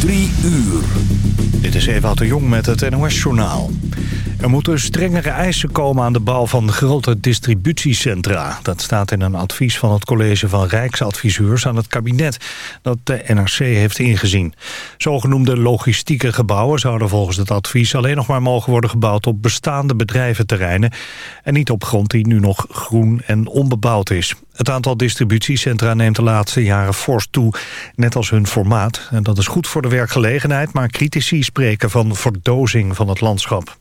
Drie uur. Dit is Ewout de Jong met het NOS-journaal. Er moeten strengere eisen komen aan de bouw van grote distributiecentra. Dat staat in een advies van het College van Rijksadviseurs aan het kabinet... dat de NRC heeft ingezien. Zogenoemde logistieke gebouwen zouden volgens het advies... alleen nog maar mogen worden gebouwd op bestaande bedrijventerreinen... en niet op grond die nu nog groen en onbebouwd is. Het aantal distributiecentra neemt de laatste jaren fors toe, net als hun formaat. En dat is goed voor de werkgelegenheid, maar critici spreken van verdozing van het landschap.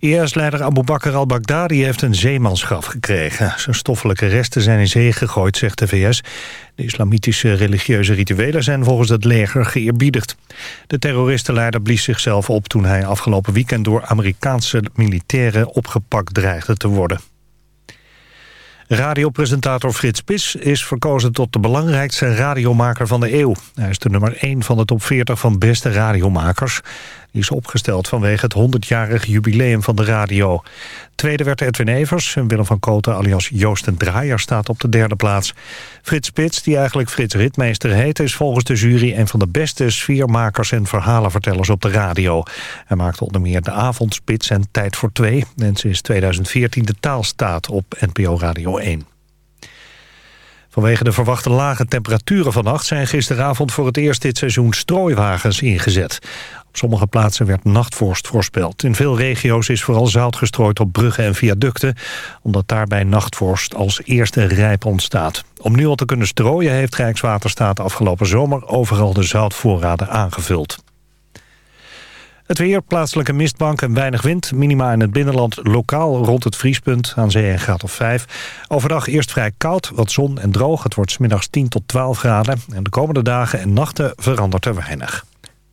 IS-leider Abu Bakr al-Baghdadi heeft een zeemansgraf gekregen. Zijn stoffelijke resten zijn in zee gegooid, zegt de VS. De islamitische religieuze rituelen zijn volgens het leger geëerbiedigd. De terroristenleider blies zichzelf op toen hij afgelopen weekend... door Amerikaanse militairen opgepakt dreigde te worden. Radiopresentator Frits Pis is verkozen tot de belangrijkste radiomaker van de eeuw. Hij is de nummer 1 van de top 40 van beste radiomakers. Is opgesteld vanwege het 100-jarig jubileum van de radio. Tweede werd Edwin Evers en Willem van Koten alias Joost en Draaier staat op de derde plaats. Frits Spits, die eigenlijk Frits Ritmeester heet... is volgens de jury een van de beste sfeermakers en verhalenvertellers op de radio. Hij maakte onder meer De Avondspits en Tijd voor Twee... en sinds 2014 de taalstaat op NPO Radio 1. Vanwege de verwachte lage temperaturen vannacht... zijn gisteravond voor het eerst dit seizoen strooiwagens ingezet. Op sommige plaatsen werd nachtvorst voorspeld. In veel regio's is vooral zout gestrooid op bruggen en viaducten... omdat daarbij nachtvorst als eerste rijp ontstaat. Om nu al te kunnen strooien heeft Rijkswaterstaat afgelopen zomer... overal de zoutvoorraden aangevuld. Het weer, plaatselijke mistbank en weinig wind. Minima in het binnenland lokaal rond het vriespunt aan zee een graad of 5. Overdag eerst vrij koud, wat zon en droog. Het wordt smiddags 10 tot 12 graden. En de komende dagen en nachten verandert er weinig.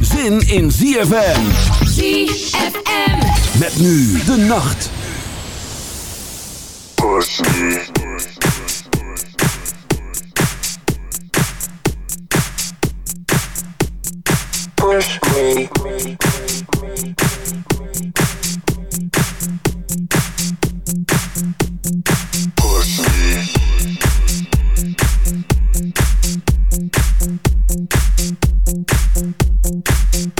zin in ZFM. ZFM. Met nu de nacht. push me. Push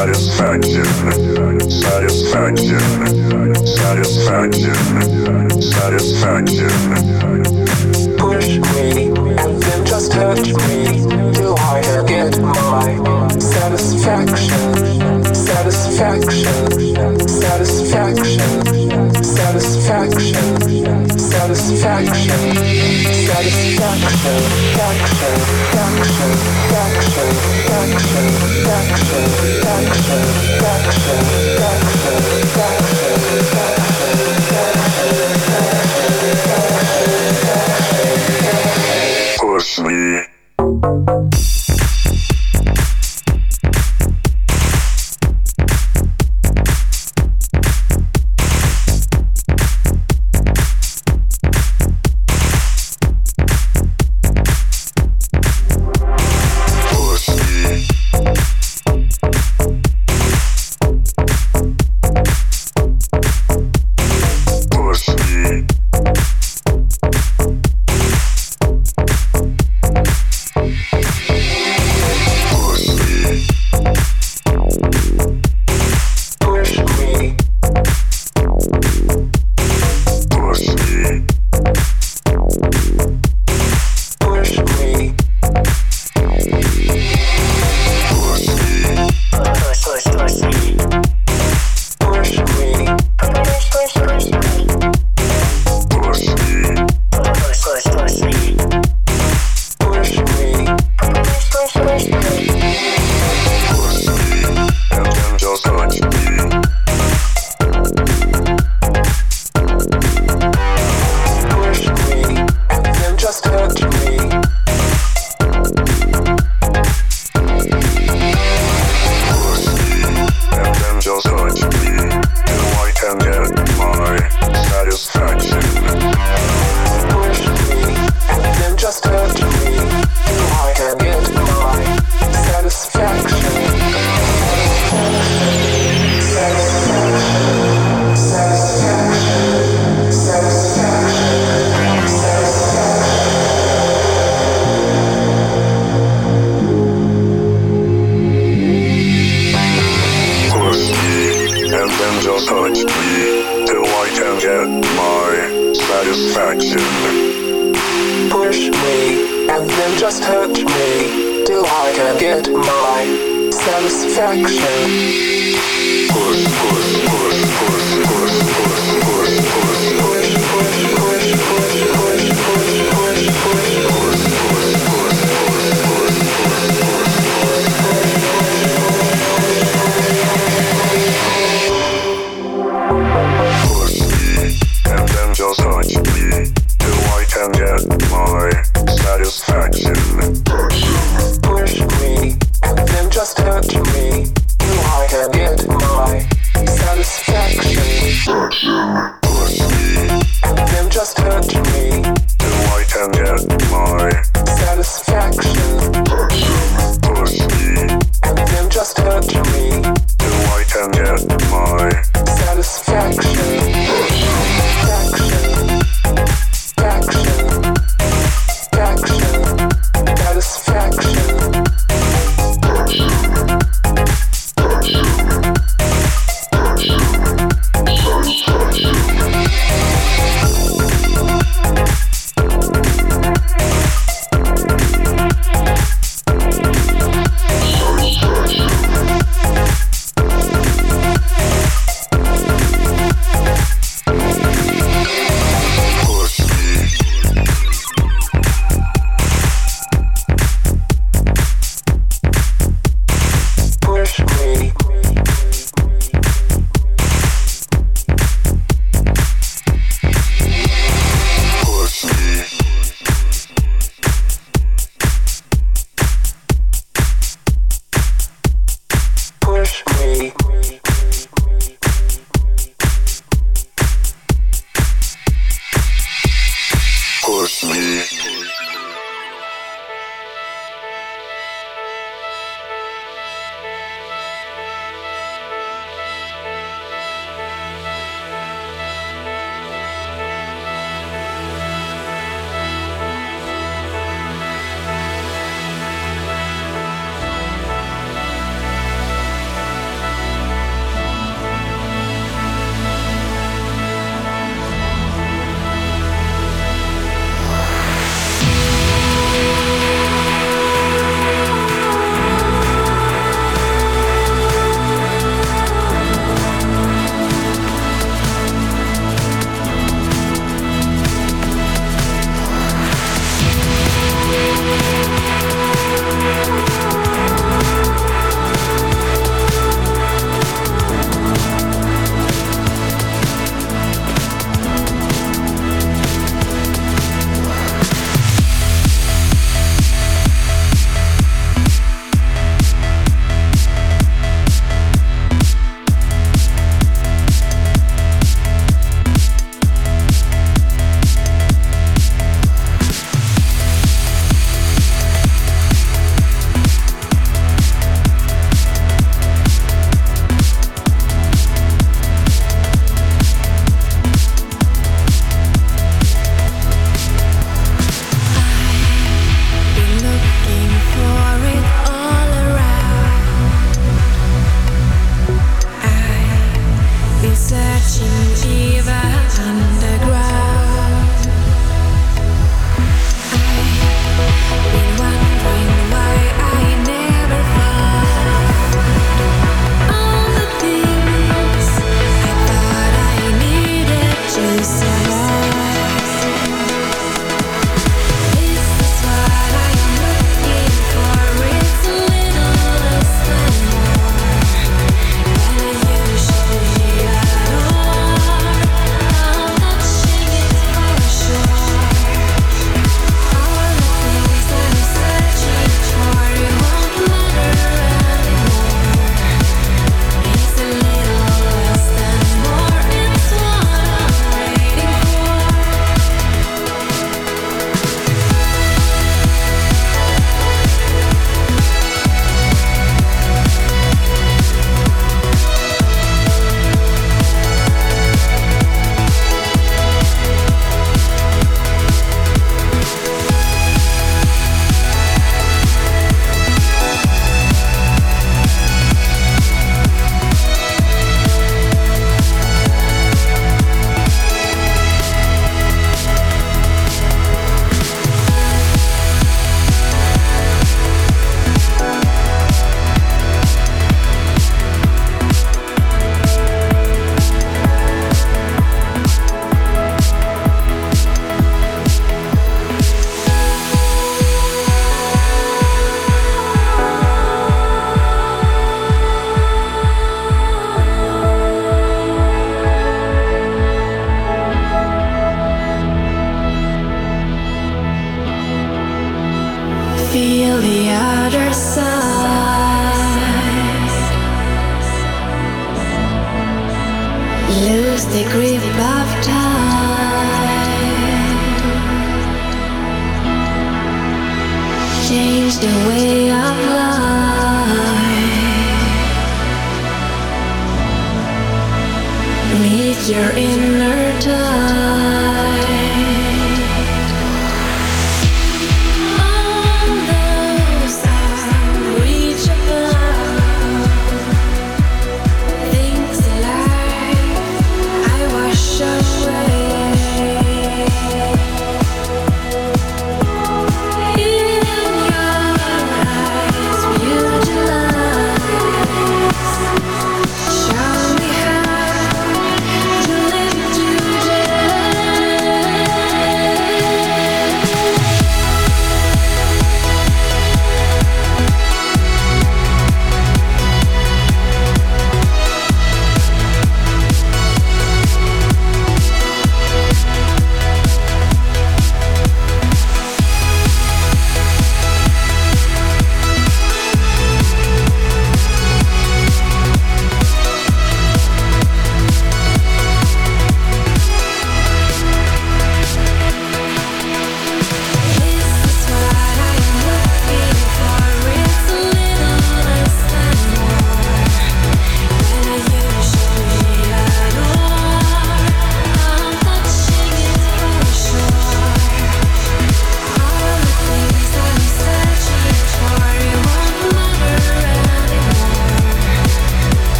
Satisfaction. Satisfaction. Satisfaction. Satisfaction. Push me, then just me I get my satisfaction. Satisfaction. Satisfaction. Satisfaction. Satisfaction. Косми.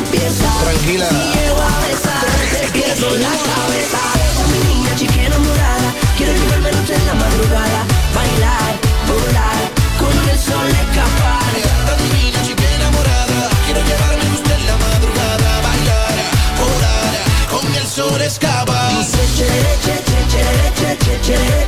empieza. Tranquila. Si llego a besar, te pierdo la cabeza. Mi niña chica enamorada, quiero llevarme noche en la madrugada. Bailar, volar, con el sol escapar. Esta divina chica enamorada, quiero llevarme usted en la madrugada. Bailar, volar, con el sol escapar. Dice che, che, che, che, chere, che, che,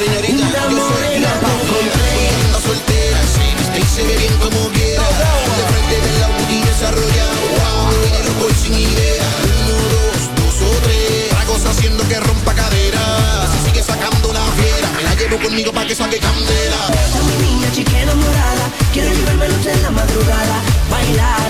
Linda morena te encontré. Anda soltera, sí, y se ve bien como quiera. De frente del Audi desarrollado, wow, no voy sin idea. Uno, dos, dos o tres, tragos haciendo que rompa cadera. Si sigue sacando la fiera, me la llevo conmigo pa' que saque candela. mi niña chica enamorada, quiero llevarme luz en la madrugada. Bailar,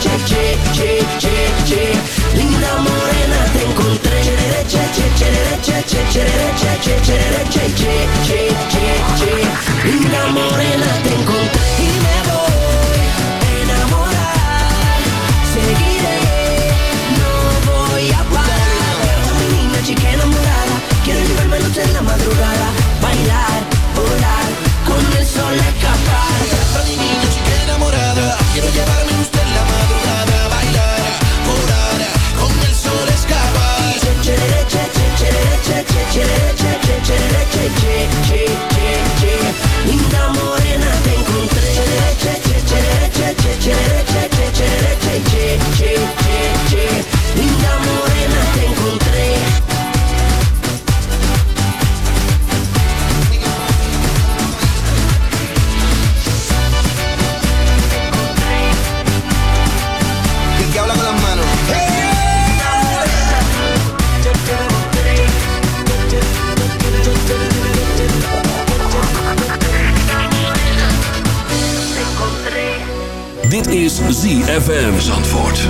che, che, che, che, che. Linda morena te encontré. Chere, che, che, chere, che, che, chere, che, che, chere, che, che, che, che, che. ZFM Zandvoort.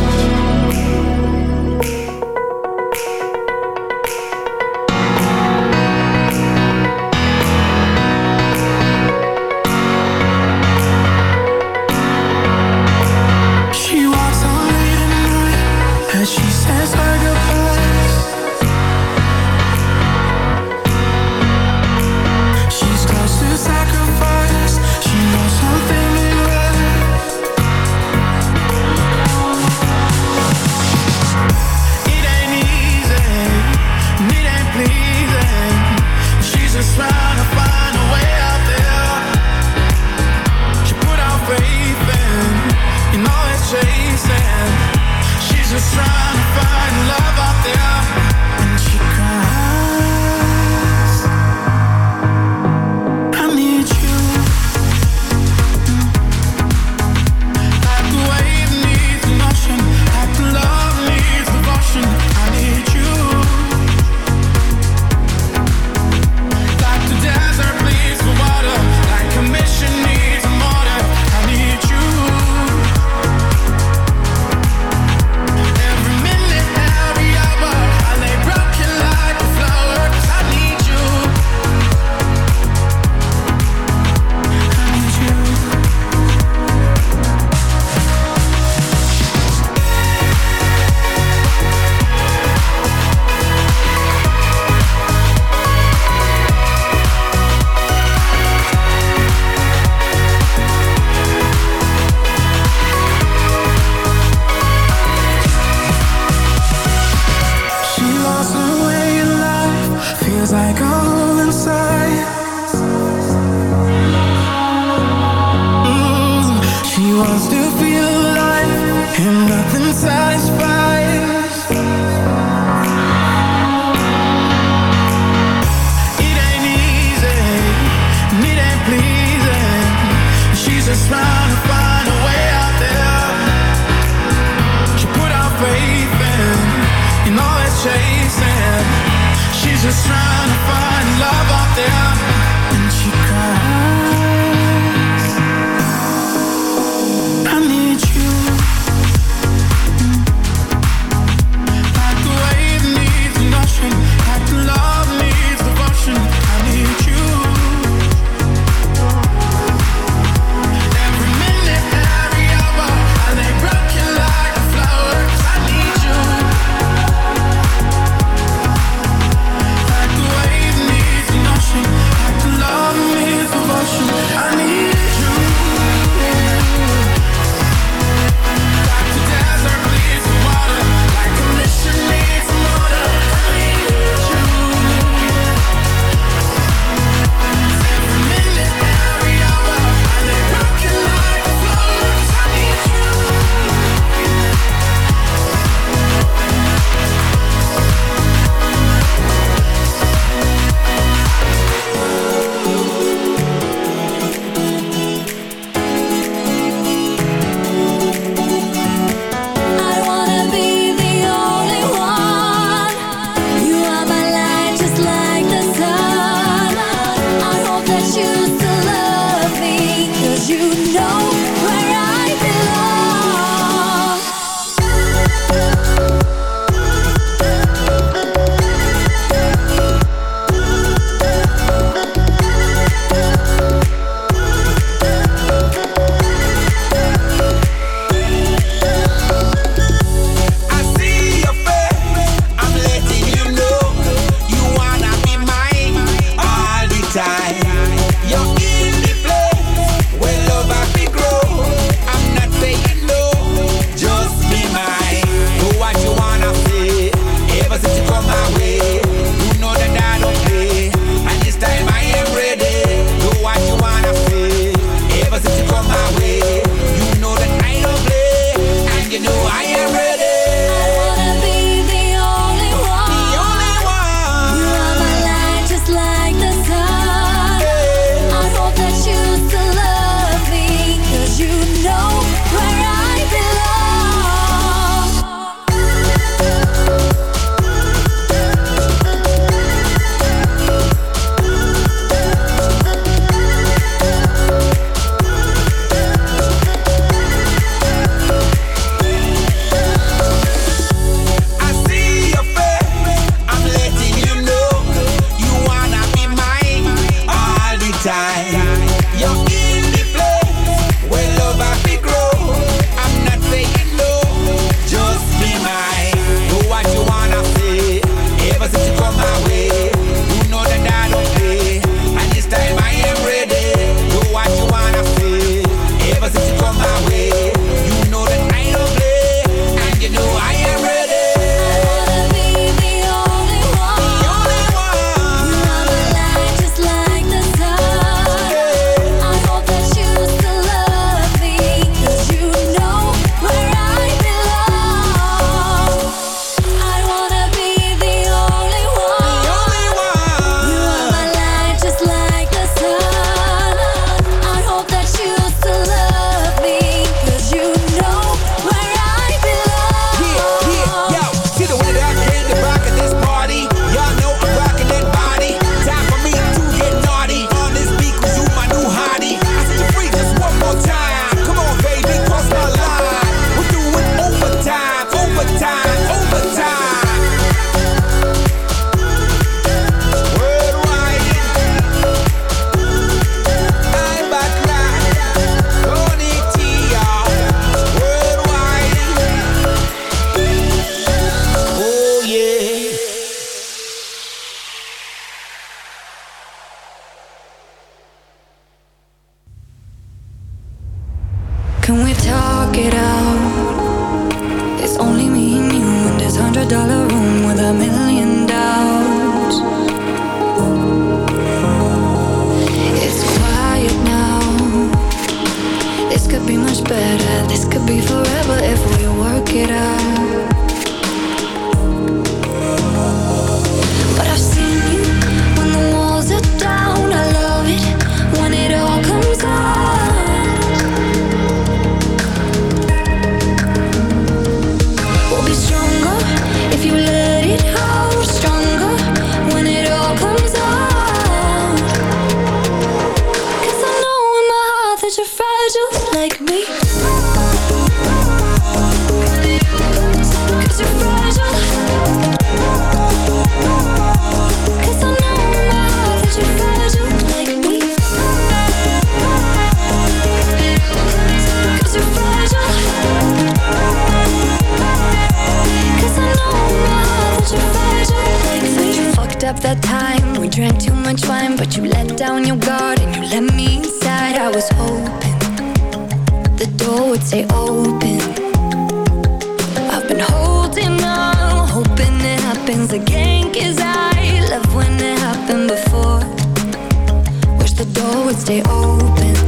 The door would stay open.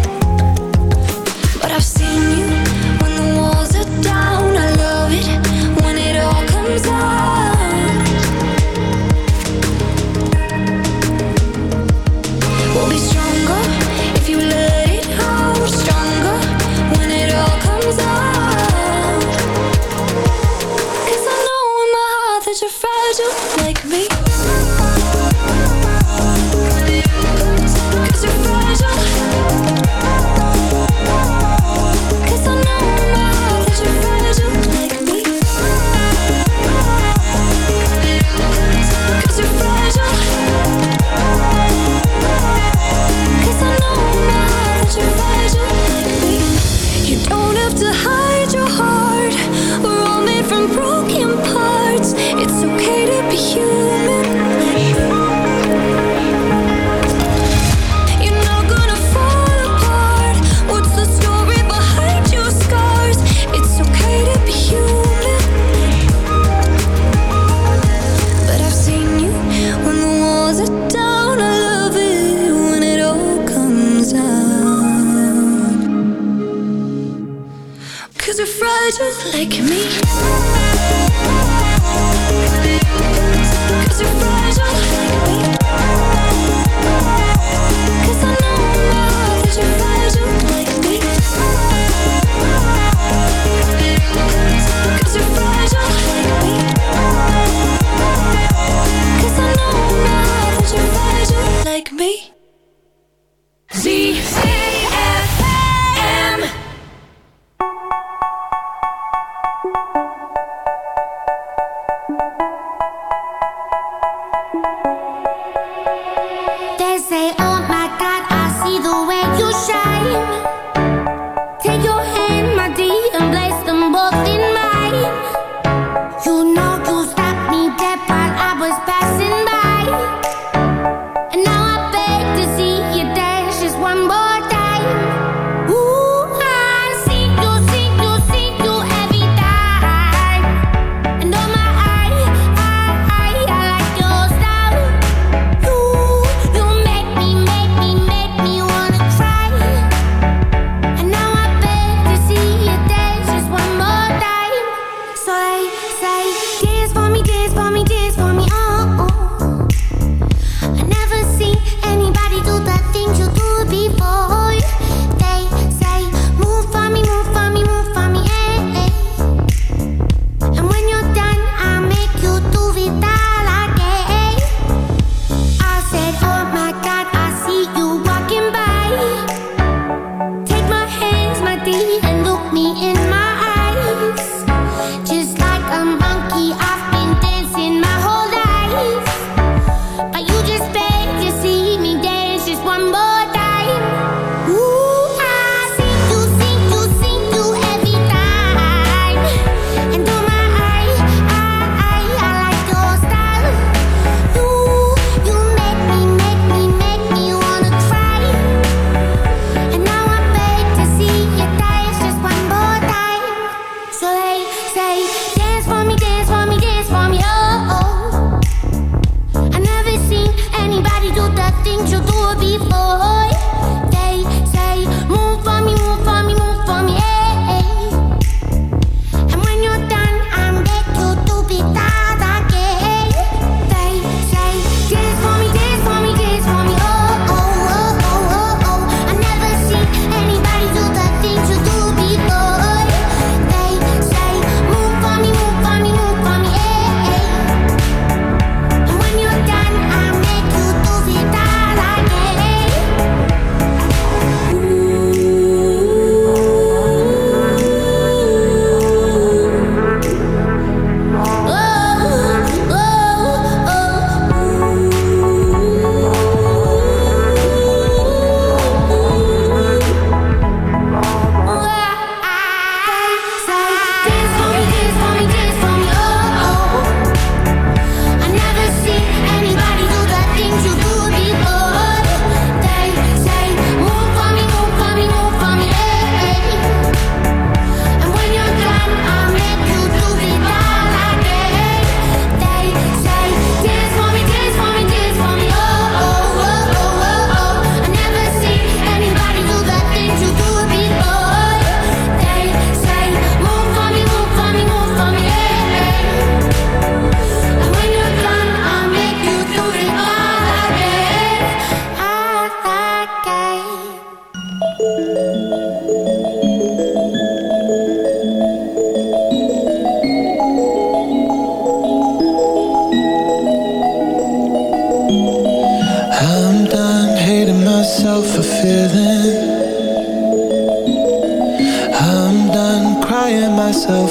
ZFM